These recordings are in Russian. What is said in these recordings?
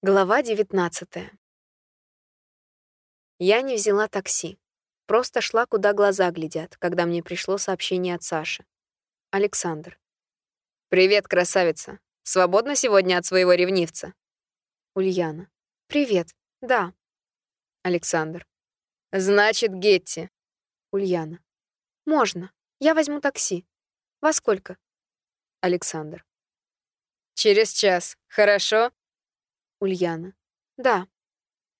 Глава 19 Я не взяла такси. Просто шла, куда глаза глядят, когда мне пришло сообщение от Саши. Александр. «Привет, красавица. Свободна сегодня от своего ревнивца?» Ульяна. «Привет. Да». Александр. «Значит, Гетти». Ульяна. «Можно. Я возьму такси. Во сколько?» Александр. «Через час. Хорошо?» Ульяна. Да.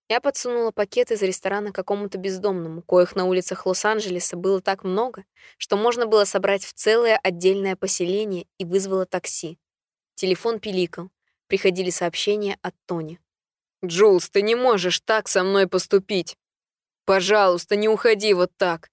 Я подсунула пакет из ресторана какому-то бездомному, коих на улицах Лос-Анджелеса было так много, что можно было собрать в целое отдельное поселение и вызвала такси. Телефон пиликал. Приходили сообщения от Тони. «Джулс, ты не можешь так со мной поступить. Пожалуйста, не уходи вот так.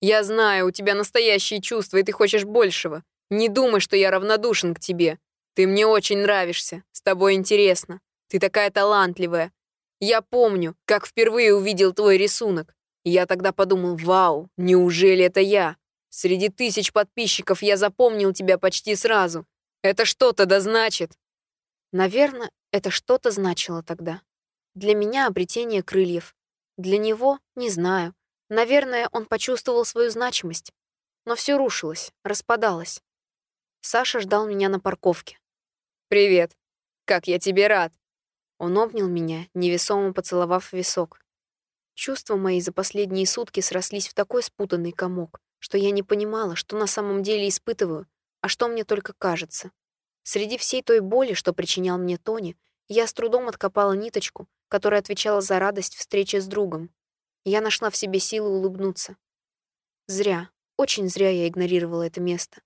Я знаю, у тебя настоящие чувства, и ты хочешь большего. Не думай, что я равнодушен к тебе. Ты мне очень нравишься, с тобой интересно. Ты такая талантливая. Я помню, как впервые увидел твой рисунок. Я тогда подумал, вау, неужели это я? Среди тысяч подписчиков я запомнил тебя почти сразу. Это что-то да значит. Наверное, это что-то значило тогда. Для меня обретение крыльев. Для него — не знаю. Наверное, он почувствовал свою значимость. Но все рушилось, распадалось. Саша ждал меня на парковке. «Привет. Как я тебе рад. Он обнял меня, невесомо поцеловав висок. Чувства мои за последние сутки срослись в такой спутанный комок, что я не понимала, что на самом деле испытываю, а что мне только кажется. Среди всей той боли, что причинял мне Тони, я с трудом откопала ниточку, которая отвечала за радость встречи с другом. Я нашла в себе силы улыбнуться. Зря, очень зря я игнорировала это место.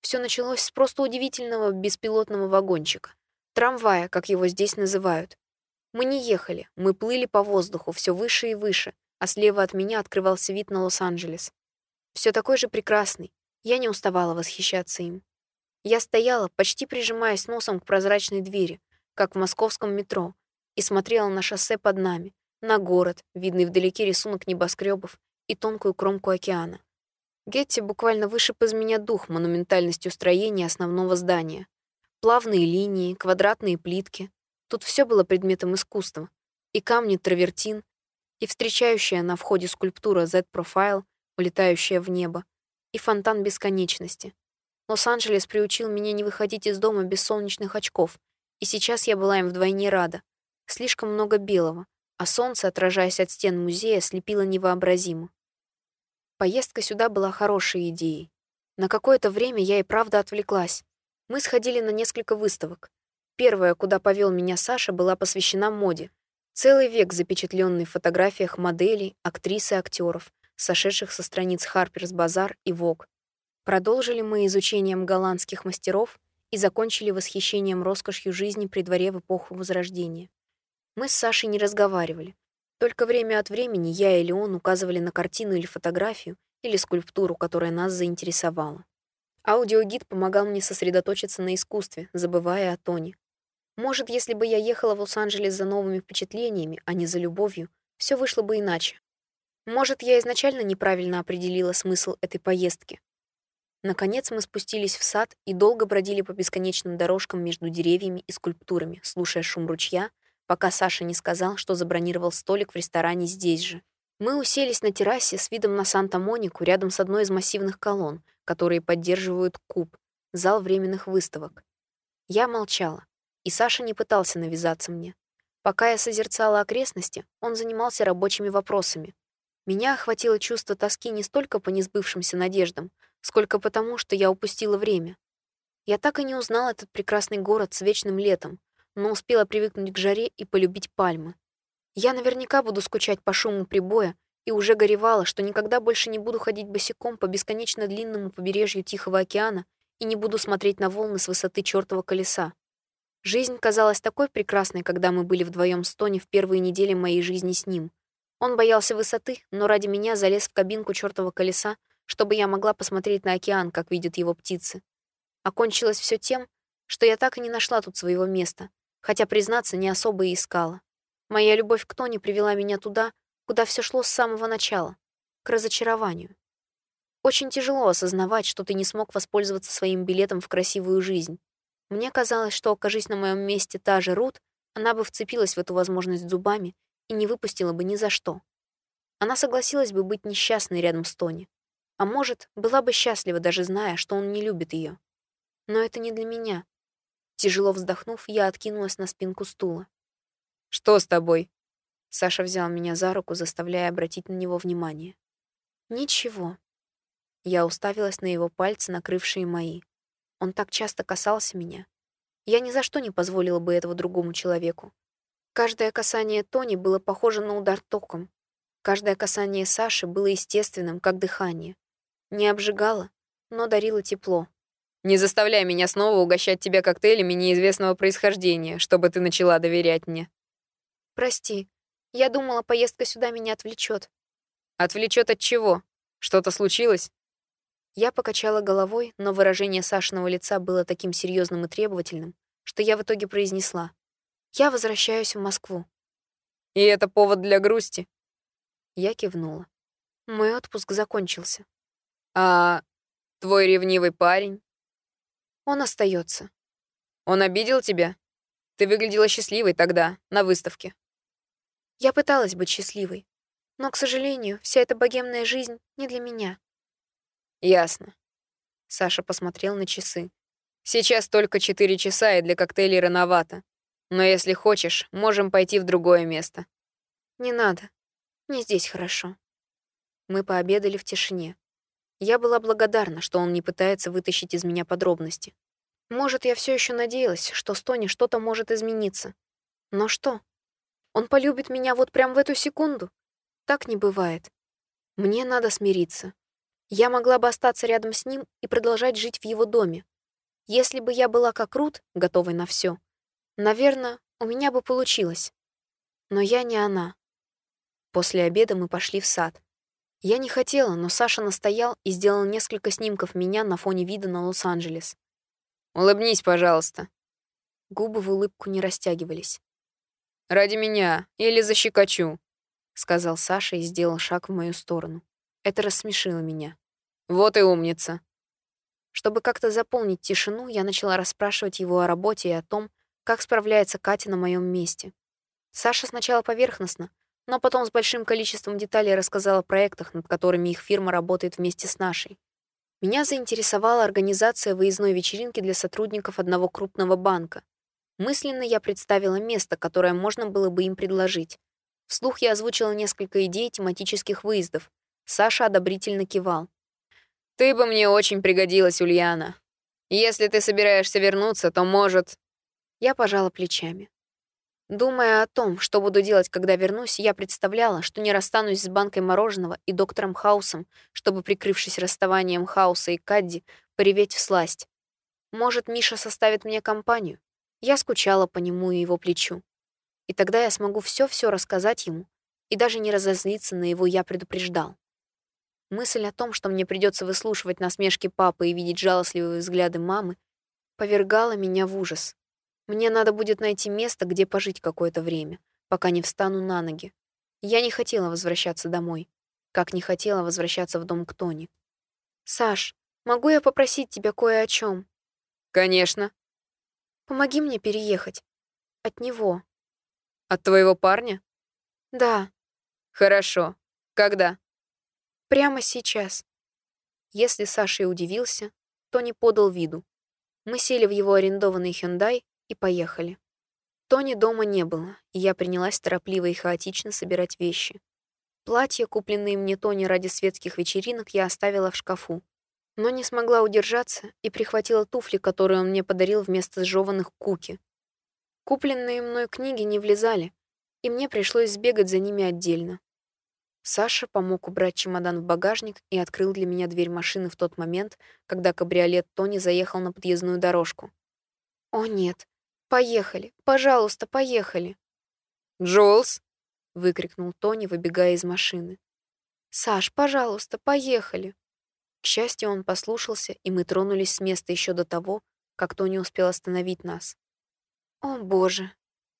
Все началось с просто удивительного беспилотного вагончика, Трамвая, как его здесь называют. Мы не ехали, мы плыли по воздуху все выше и выше, а слева от меня открывался вид на Лос-Анджелес. Все такой же прекрасный. Я не уставала восхищаться им. Я стояла, почти прижимаясь носом к прозрачной двери, как в московском метро, и смотрела на шоссе под нами, на город, видный вдалеке рисунок небоскребов и тонкую кромку океана. Гетти буквально вышиб из меня дух монументальностью строения основного здания. Плавные линии, квадратные плитки. Тут все было предметом искусства. И камни травертин, и встречающая на входе скульптура Z-Profile, улетающая в небо, и фонтан бесконечности. Лос-Анджелес приучил меня не выходить из дома без солнечных очков, и сейчас я была им вдвойне рада. Слишком много белого, а солнце, отражаясь от стен музея, слепило невообразимо. Поездка сюда была хорошей идеей. На какое-то время я и правда отвлеклась, мы сходили на несколько выставок. Первая, куда повел меня Саша, была посвящена моде. Целый век запечатленный в фотографиях моделей, актрис и актеров, сошедших со страниц Harper's Bazaar и Vogue. Продолжили мы изучением голландских мастеров и закончили восхищением роскошью жизни при дворе в эпоху Возрождения. Мы с Сашей не разговаривали. Только время от времени я или он указывали на картину или фотографию, или скульптуру, которая нас заинтересовала. Аудиогид помогал мне сосредоточиться на искусстве, забывая о Тони. Может, если бы я ехала в Лос-Анджелес за новыми впечатлениями, а не за любовью, все вышло бы иначе. Может, я изначально неправильно определила смысл этой поездки. Наконец мы спустились в сад и долго бродили по бесконечным дорожкам между деревьями и скульптурами, слушая шум ручья, пока Саша не сказал, что забронировал столик в ресторане здесь же. Мы уселись на террасе с видом на Санта-Монику рядом с одной из массивных колонн, которые поддерживают куб, зал временных выставок. Я молчала, и Саша не пытался навязаться мне. Пока я созерцала окрестности, он занимался рабочими вопросами. Меня охватило чувство тоски не столько по несбывшимся надеждам, сколько потому, что я упустила время. Я так и не узнала этот прекрасный город с вечным летом, но успела привыкнуть к жаре и полюбить пальмы. Я наверняка буду скучать по шуму прибоя и уже горевала, что никогда больше не буду ходить босиком по бесконечно длинному побережью Тихого океана и не буду смотреть на волны с высоты чёртова колеса. Жизнь казалась такой прекрасной, когда мы были вдвоем с Тони в первые недели моей жизни с ним. Он боялся высоты, но ради меня залез в кабинку чёртова колеса, чтобы я могла посмотреть на океан, как видят его птицы. Окончилось всё тем, что я так и не нашла тут своего места, хотя, признаться, не особо и искала. Моя любовь к Тони привела меня туда, куда все шло с самого начала, к разочарованию. Очень тяжело осознавать, что ты не смог воспользоваться своим билетом в красивую жизнь. Мне казалось, что, окажись на моем месте та же Рут, она бы вцепилась в эту возможность зубами и не выпустила бы ни за что. Она согласилась бы быть несчастной рядом с Тони. А может, была бы счастлива, даже зная, что он не любит ее. Но это не для меня. Тяжело вздохнув, я откинулась на спинку стула. «Что с тобой?» Саша взял меня за руку, заставляя обратить на него внимание. «Ничего». Я уставилась на его пальцы, накрывшие мои. Он так часто касался меня. Я ни за что не позволила бы этого другому человеку. Каждое касание Тони было похоже на удар током. Каждое касание Саши было естественным, как дыхание. Не обжигало, но дарило тепло. «Не заставляй меня снова угощать тебя коктейлями неизвестного происхождения, чтобы ты начала доверять мне». «Прости, я думала, поездка сюда меня отвлечет. «Отвлечет от чего? Что-то случилось?» Я покачала головой, но выражение Сашиного лица было таким серьезным и требовательным, что я в итоге произнесла. «Я возвращаюсь в Москву». «И это повод для грусти?» Я кивнула. Мой отпуск закончился. «А твой ревнивый парень?» «Он остается. «Он обидел тебя? Ты выглядела счастливой тогда, на выставке». Я пыталась быть счастливой, но, к сожалению, вся эта богемная жизнь не для меня. Ясно. Саша посмотрел на часы. Сейчас только четыре часа, и для коктейлей рановато. Но если хочешь, можем пойти в другое место. Не надо. Мне здесь хорошо. Мы пообедали в тишине. Я была благодарна, что он не пытается вытащить из меня подробности. Может, я все еще надеялась, что с Тони что-то может измениться. Но что? Он полюбит меня вот прям в эту секунду? Так не бывает. Мне надо смириться. Я могла бы остаться рядом с ним и продолжать жить в его доме. Если бы я была как Рут, готовой на все, наверное, у меня бы получилось. Но я не она. После обеда мы пошли в сад. Я не хотела, но Саша настоял и сделал несколько снимков меня на фоне вида на Лос-Анджелес. «Улыбнись, пожалуйста». Губы в улыбку не растягивались. «Ради меня или защекочу», — сказал Саша и сделал шаг в мою сторону. Это рассмешило меня. «Вот и умница». Чтобы как-то заполнить тишину, я начала расспрашивать его о работе и о том, как справляется Катя на моем месте. Саша сначала поверхностно, но потом с большим количеством деталей рассказал о проектах, над которыми их фирма работает вместе с нашей. Меня заинтересовала организация выездной вечеринки для сотрудников одного крупного банка. Мысленно я представила место, которое можно было бы им предложить. Вслух я озвучила несколько идей тематических выездов, Саша одобрительно кивал. «Ты бы мне очень пригодилась, Ульяна. Если ты собираешься вернуться, то, может...» Я пожала плечами. Думая о том, что буду делать, когда вернусь, я представляла, что не расстанусь с банкой мороженого и доктором Хаусом, чтобы, прикрывшись расставанием Хауса и Кадди, пореветь в сласть. Может, Миша составит мне компанию? Я скучала по нему и его плечу. И тогда я смогу все-все рассказать ему и даже не разозлиться на его «я предупреждал». Мысль о том, что мне придется выслушивать насмешки папы и видеть жалостливые взгляды мамы, повергала меня в ужас. Мне надо будет найти место, где пожить какое-то время, пока не встану на ноги. Я не хотела возвращаться домой, как не хотела возвращаться в дом к Тони. «Саш, могу я попросить тебя кое о чем? «Конечно». «Помоги мне переехать. От него». «От твоего парня?» «Да». «Хорошо. Когда?» Прямо сейчас. Если Саша и удивился, то не подал виду. Мы сели в его арендованный Hyundai и поехали. Тони дома не было, и я принялась торопливо и хаотично собирать вещи. Платья, купленные мне Тони ради светских вечеринок, я оставила в шкафу. Но не смогла удержаться и прихватила туфли, которые он мне подарил вместо сжёванных куки. Купленные мной книги не влезали, и мне пришлось сбегать за ними отдельно. Саша помог убрать чемодан в багажник и открыл для меня дверь машины в тот момент, когда кабриолет Тони заехал на подъездную дорожку. «О, нет! Поехали! Пожалуйста, поехали!» «Джоулс!» — выкрикнул Тони, выбегая из машины. «Саш, пожалуйста, поехали!» К счастью, он послушался, и мы тронулись с места еще до того, как Тони успел остановить нас. «О, боже!»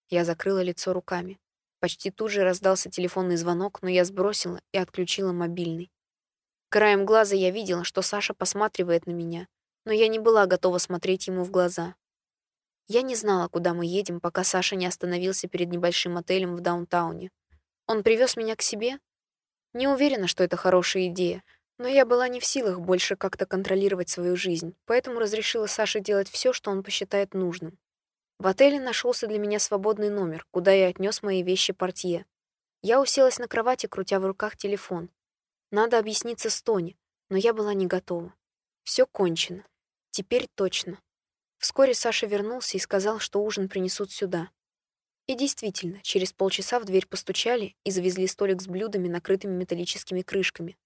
Я закрыла лицо руками. Почти тут же раздался телефонный звонок, но я сбросила и отключила мобильный. Краем глаза я видела, что Саша посматривает на меня, но я не была готова смотреть ему в глаза. Я не знала, куда мы едем, пока Саша не остановился перед небольшим отелем в даунтауне. Он привез меня к себе? Не уверена, что это хорошая идея, но я была не в силах больше как-то контролировать свою жизнь, поэтому разрешила Саше делать все, что он посчитает нужным. В отеле нашелся для меня свободный номер, куда я отнес мои вещи портье. Я уселась на кровати, крутя в руках телефон. Надо объясниться с Тони, но я была не готова. Все кончено. Теперь точно. Вскоре Саша вернулся и сказал, что ужин принесут сюда. И действительно, через полчаса в дверь постучали и завезли столик с блюдами, накрытыми металлическими крышками.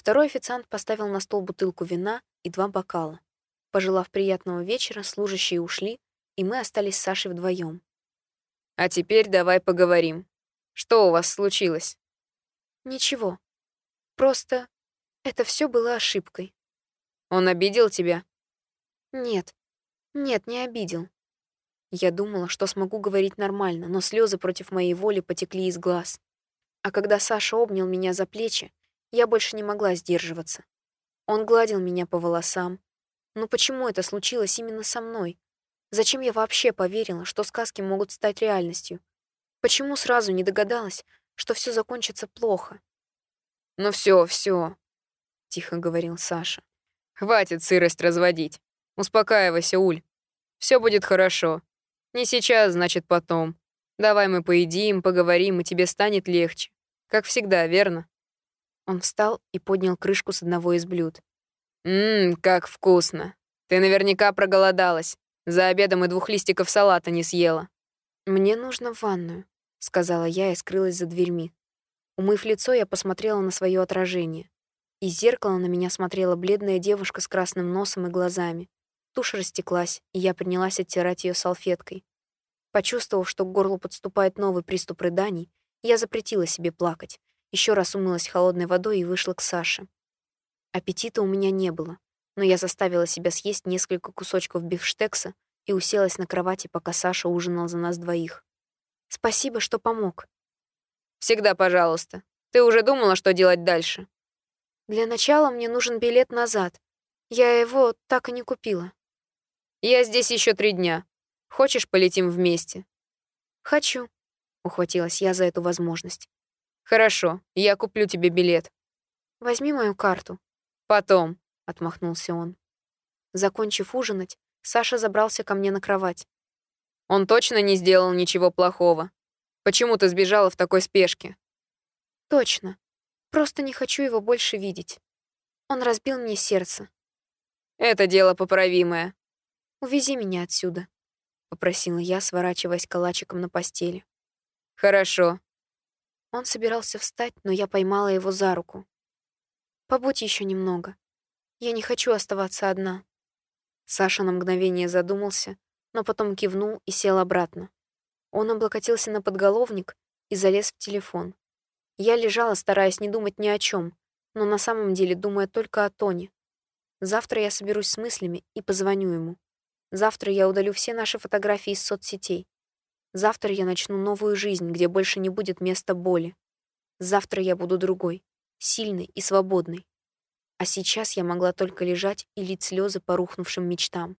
Второй официант поставил на стол бутылку вина и два бокала. Пожелав приятного вечера, служащие ушли, и мы остались с Сашей вдвоем. «А теперь давай поговорим. Что у вас случилось?» «Ничего. Просто это все было ошибкой». «Он обидел тебя?» «Нет. Нет, не обидел. Я думала, что смогу говорить нормально, но слезы против моей воли потекли из глаз. А когда Саша обнял меня за плечи, я больше не могла сдерживаться. Он гладил меня по волосам. Но почему это случилось именно со мной? Зачем я вообще поверила, что сказки могут стать реальностью? Почему сразу не догадалась, что все закончится плохо? «Ну все, все, тихо говорил Саша. «Хватит сырость разводить. Успокаивайся, Уль. Все будет хорошо. Не сейчас, значит, потом. Давай мы поедим, поговорим, и тебе станет легче. Как всегда, верно?» Он встал и поднял крышку с одного из блюд. «Ммм, как вкусно. Ты наверняка проголодалась. За обедом и двух листиков салата не съела». «Мне нужно в ванную», — сказала я и скрылась за дверьми. Умыв лицо, я посмотрела на свое отражение. Из зеркала на меня смотрела бледная девушка с красным носом и глазами. Тушь растеклась, и я принялась оттирать ее салфеткой. Почувствовав, что к горлу подступает новый приступ рыданий, я запретила себе плакать, еще раз умылась холодной водой и вышла к Саше. Аппетита у меня не было, но я заставила себя съесть несколько кусочков бифштекса и уселась на кровати, пока Саша ужинал за нас двоих. «Спасибо, что помог». «Всегда пожалуйста. Ты уже думала, что делать дальше?» «Для начала мне нужен билет назад. Я его так и не купила». Я здесь еще три дня. Хочешь, полетим вместе?» «Хочу», — ухватилась я за эту возможность. «Хорошо, я куплю тебе билет». «Возьми мою карту». «Потом», — отмахнулся он. Закончив ужинать, Саша забрался ко мне на кровать. «Он точно не сделал ничего плохого? Почему ты сбежала в такой спешке?» «Точно. Просто не хочу его больше видеть. Он разбил мне сердце». «Это дело поправимое», «Увези меня отсюда», — попросила я, сворачиваясь калачиком на постели. «Хорошо». Он собирался встать, но я поймала его за руку. «Побудь еще немного. Я не хочу оставаться одна». Саша на мгновение задумался, но потом кивнул и сел обратно. Он облокотился на подголовник и залез в телефон. Я лежала, стараясь не думать ни о чем, но на самом деле думая только о Тоне. Завтра я соберусь с мыслями и позвоню ему. Завтра я удалю все наши фотографии из соцсетей. Завтра я начну новую жизнь, где больше не будет места боли. Завтра я буду другой, сильной и свободной. А сейчас я могла только лежать и лить слезы по рухнувшим мечтам.